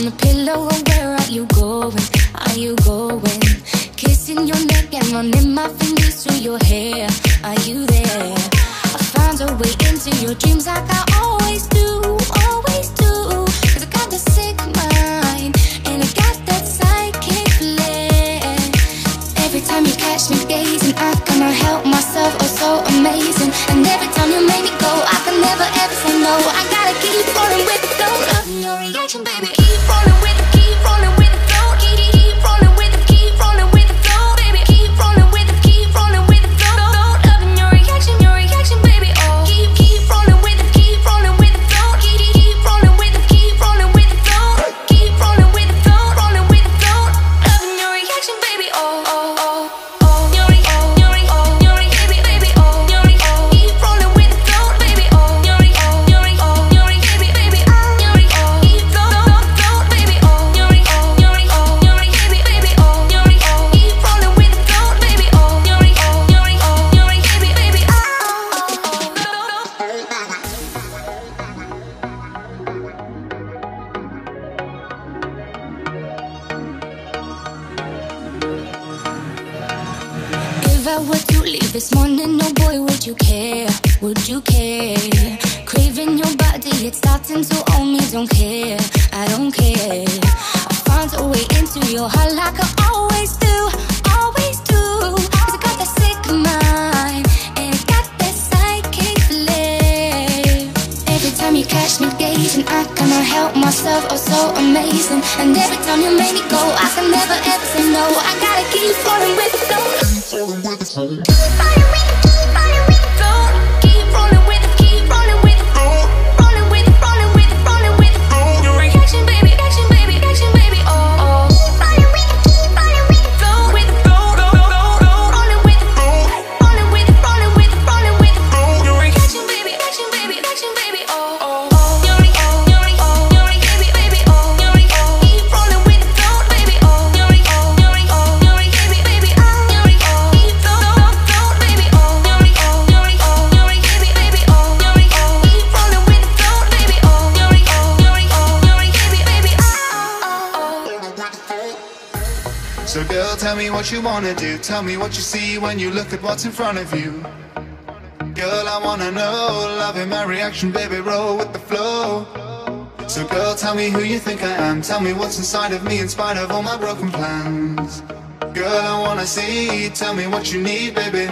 on the pillow, where are you going? Are you going? Kissing your neck and running my fingers through your hair. Are you there? I find a way into your dreams like I always do, always I got sick mind and I got that psychic flair. Every time you catch me gazing, I cannot help myself. Oh, so amazing. And every time you make me go, I can never ever say no. I gotta keep your reaction, baby. I were to leave this morning, no boy, would you care? Would you care? Craving your body, it's starting to own me. Don't care, I don't care. I found a way into your heart like I always do, Oh, so amazing. And every time you make me go, I can never ever say no. I gotta keep falling with the flow. Keep falling with it, keep falling with the tell me what you wanna do. Tell me what you see when you look at what's in front of you. Girl, I wanna know. Loving my reaction, baby, roll with the flow. So girl, tell me who you think I am. Tell me what's inside of me in spite of all my broken plans. Girl, I wanna see. Tell me what you need, baby